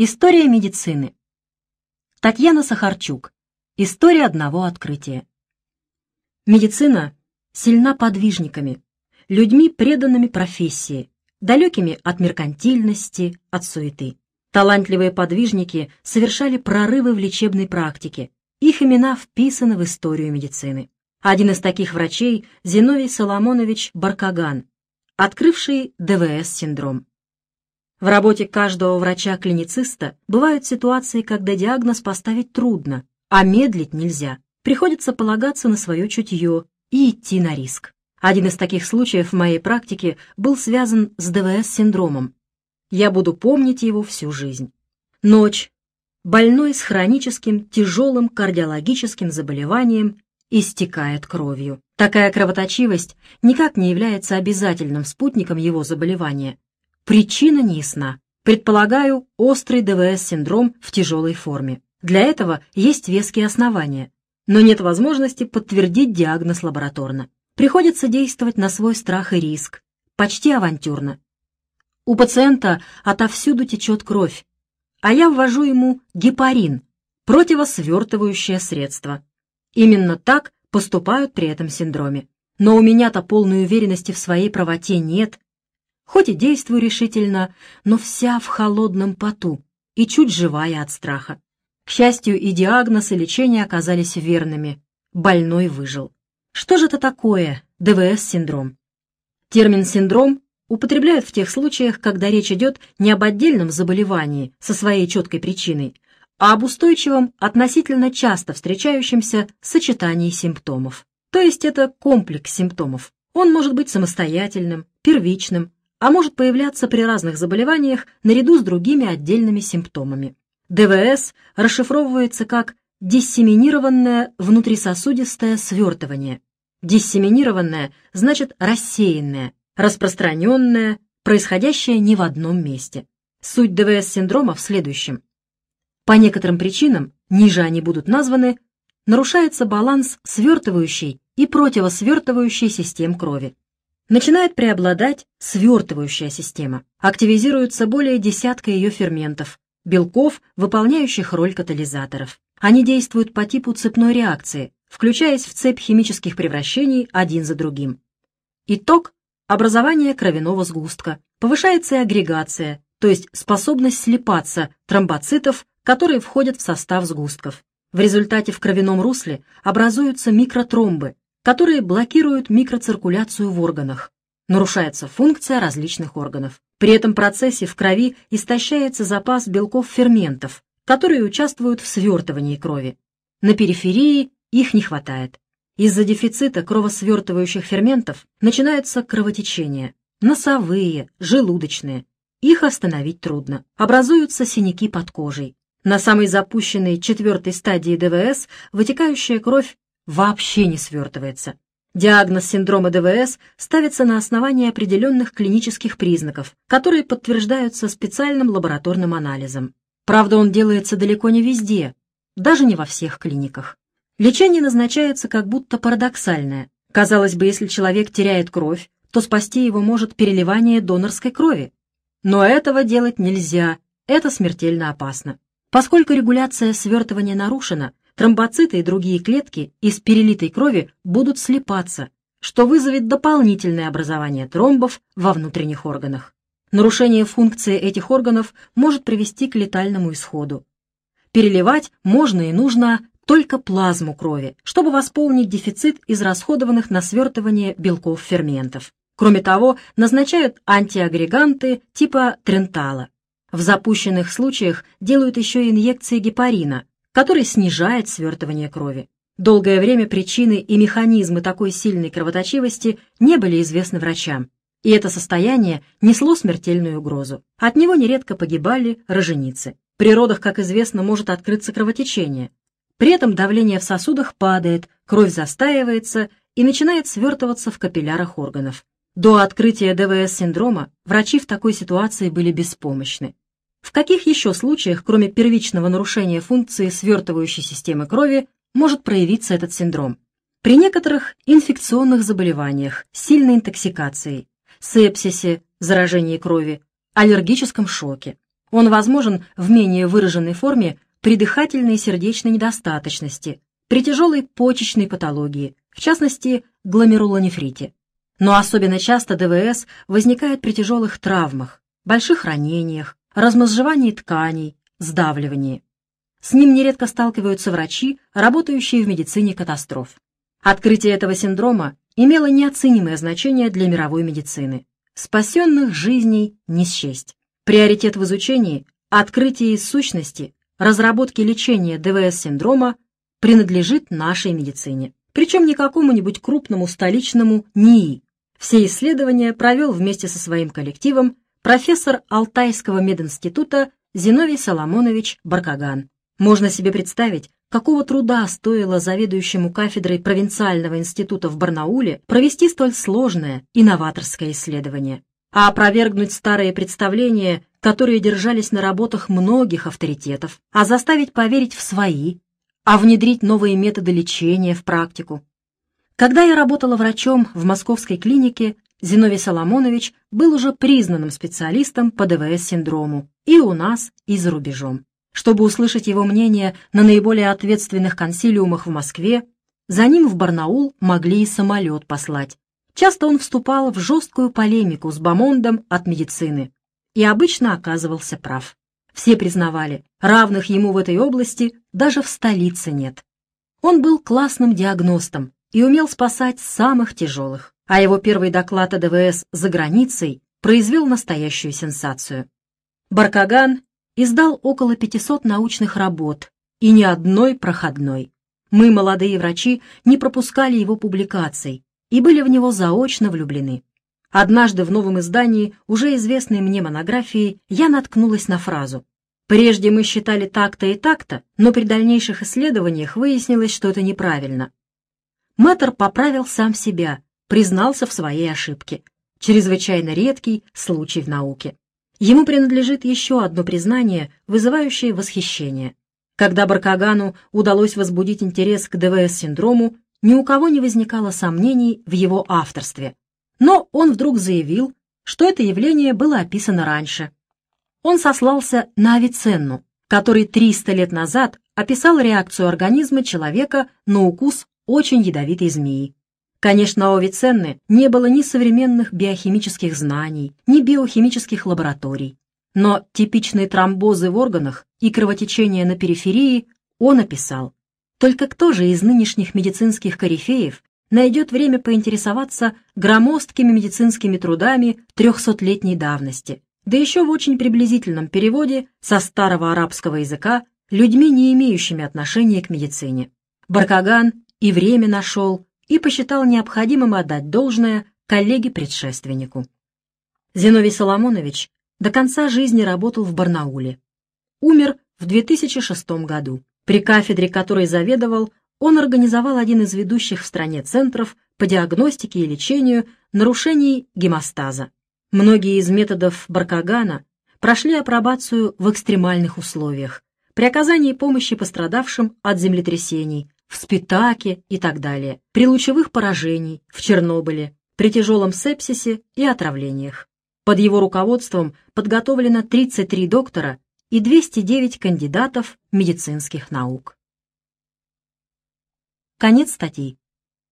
История медицины. Татьяна Сахарчук. История одного открытия. Медицина сильна подвижниками, людьми, преданными профессии, далекими от меркантильности, от суеты. Талантливые подвижники совершали прорывы в лечебной практике. Их имена вписаны в историю медицины. Один из таких врачей – Зиновий Соломонович Баркаган, открывший ДВС-синдром. В работе каждого врача-клинициста бывают ситуации, когда диагноз поставить трудно, а медлить нельзя. Приходится полагаться на свое чутье и идти на риск. Один из таких случаев в моей практике был связан с ДВС-синдромом. Я буду помнить его всю жизнь. Ночь. Больной с хроническим тяжелым кардиологическим заболеванием истекает кровью. Такая кровоточивость никак не является обязательным спутником его заболевания, Причина не ясна. Предполагаю, острый ДВС-синдром в тяжелой форме. Для этого есть веские основания, но нет возможности подтвердить диагноз лабораторно. Приходится действовать на свой страх и риск, почти авантюрно. У пациента отовсюду течет кровь, а я ввожу ему гепарин, противосвертывающее средство. Именно так поступают при этом синдроме. Но у меня-то полной уверенности в своей правоте нет, Хоть и действую решительно, но вся в холодном поту и чуть живая от страха. К счастью, и диагноз, и лечение оказались верными. Больной выжил. Что же это такое ДВС-синдром? Термин «синдром» употребляют в тех случаях, когда речь идет не об отдельном заболевании со своей четкой причиной, а об устойчивом, относительно часто встречающемся сочетании симптомов. То есть это комплекс симптомов. Он может быть самостоятельным, первичным, а может появляться при разных заболеваниях наряду с другими отдельными симптомами. ДВС расшифровывается как диссеминированное внутрисосудистое свертывание. Диссеминированное значит рассеянное, распространенное, происходящее не в одном месте. Суть ДВС-синдрома в следующем. По некоторым причинам, ниже они будут названы, нарушается баланс свертывающей и противосвертывающей систем крови начинает преобладать свертывающая система. Активизируется более десятка ее ферментов, белков, выполняющих роль катализаторов. Они действуют по типу цепной реакции, включаясь в цепь химических превращений один за другим. Итог – образование кровяного сгустка. Повышается и агрегация, то есть способность слипаться тромбоцитов, которые входят в состав сгустков. В результате в кровяном русле образуются микротромбы, которые блокируют микроциркуляцию в органах. Нарушается функция различных органов. При этом процессе в крови истощается запас белков-ферментов, которые участвуют в свертывании крови. На периферии их не хватает. Из-за дефицита кровосвертывающих ферментов начинается кровотечение. Носовые, желудочные. Их остановить трудно. Образуются синяки под кожей. На самой запущенной четвертой стадии ДВС вытекающая кровь вообще не свертывается. Диагноз синдрома ДВС ставится на основании определенных клинических признаков, которые подтверждаются специальным лабораторным анализом. Правда, он делается далеко не везде, даже не во всех клиниках. Лечение назначается как будто парадоксальное. Казалось бы, если человек теряет кровь, то спасти его может переливание донорской крови. Но этого делать нельзя, это смертельно опасно. Поскольку регуляция свертывания нарушена, тромбоциты и другие клетки из перелитой крови будут слипаться, что вызовет дополнительное образование тромбов во внутренних органах. Нарушение функции этих органов может привести к летальному исходу. Переливать можно и нужно только плазму крови, чтобы восполнить дефицит израсходованных на свертывание белков ферментов. Кроме того, назначают антиагреганты типа трентала. В запущенных случаях делают еще инъекции гепарина, который снижает свертывание крови. Долгое время причины и механизмы такой сильной кровоточивости не были известны врачам, и это состояние несло смертельную угрозу. От него нередко погибали роженицы. При родах, как известно, может открыться кровотечение. При этом давление в сосудах падает, кровь застаивается и начинает свертываться в капиллярах органов. До открытия ДВС-синдрома врачи в такой ситуации были беспомощны. В каких еще случаях, кроме первичного нарушения функции свертывающей системы крови, может проявиться этот синдром? При некоторых инфекционных заболеваниях, сильной интоксикации, сепсисе, заражении крови, аллергическом шоке. Он возможен в менее выраженной форме при дыхательной и сердечной недостаточности, при тяжелой почечной патологии, в частности, гломерулонефрите. Но особенно часто ДВС возникает при тяжелых травмах, больших ранениях, размозжевании тканей, сдавливании. С ним нередко сталкиваются врачи, работающие в медицине катастроф. Открытие этого синдрома имело неоценимое значение для мировой медицины. Спасенных жизней не счесть. Приоритет в изучении, открытии сущности, разработке лечения ДВС-синдрома принадлежит нашей медицине. Причем не какому-нибудь крупному столичному НИИ. Все исследования провел вместе со своим коллективом профессор Алтайского мединститута Зиновий Соломонович Баркаган. Можно себе представить, какого труда стоило заведующему кафедрой провинциального института в Барнауле провести столь сложное, инноваторское исследование. А опровергнуть старые представления, которые держались на работах многих авторитетов, а заставить поверить в свои, а внедрить новые методы лечения в практику. Когда я работала врачом в московской клинике, Зиновий Соломонович был уже признанным специалистом по ДВС-синдрому и у нас, и за рубежом. Чтобы услышать его мнение на наиболее ответственных консилиумах в Москве, за ним в Барнаул могли и самолет послать. Часто он вступал в жесткую полемику с Бамондом от медицины и обычно оказывался прав. Все признавали, равных ему в этой области даже в столице нет. Он был классным диагностом и умел спасать самых тяжелых а его первый доклад о ДВС за границей произвел настоящую сенсацию. Баркаган издал около 500 научных работ и ни одной проходной. Мы, молодые врачи, не пропускали его публикаций и были в него заочно влюблены. Однажды в новом издании уже известной мне монографии я наткнулась на фразу «Прежде мы считали так-то и так-то, но при дальнейших исследованиях выяснилось, что это неправильно». Мэтр поправил сам себя признался в своей ошибке. Чрезвычайно редкий случай в науке. Ему принадлежит еще одно признание, вызывающее восхищение. Когда Баркагану удалось возбудить интерес к ДВС-синдрому, ни у кого не возникало сомнений в его авторстве. Но он вдруг заявил, что это явление было описано раньше. Он сослался на Авиценну, который 300 лет назад описал реакцию организма человека на укус очень ядовитой змеи. Конечно, у Авиценны не было ни современных биохимических знаний, ни биохимических лабораторий. Но типичные тромбозы в органах и кровотечения на периферии он описал. Только кто же из нынешних медицинских корифеев найдет время поинтересоваться громоздкими медицинскими трудами трехсотлетней давности, да еще в очень приблизительном переводе со старого арабского языка людьми, не имеющими отношения к медицине. Баркаган и время нашел, и посчитал необходимым отдать должное коллеге-предшественнику. Зиновий Соломонович до конца жизни работал в Барнауле. Умер в 2006 году. При кафедре, которой заведовал, он организовал один из ведущих в стране центров по диагностике и лечению нарушений гемостаза. Многие из методов Баркагана прошли апробацию в экстремальных условиях, при оказании помощи пострадавшим от землетрясений, в Спитаке и так далее, при лучевых поражений, в Чернобыле, при тяжелом сепсисе и отравлениях. Под его руководством подготовлено 33 доктора и 209 кандидатов медицинских наук. Конец статьи.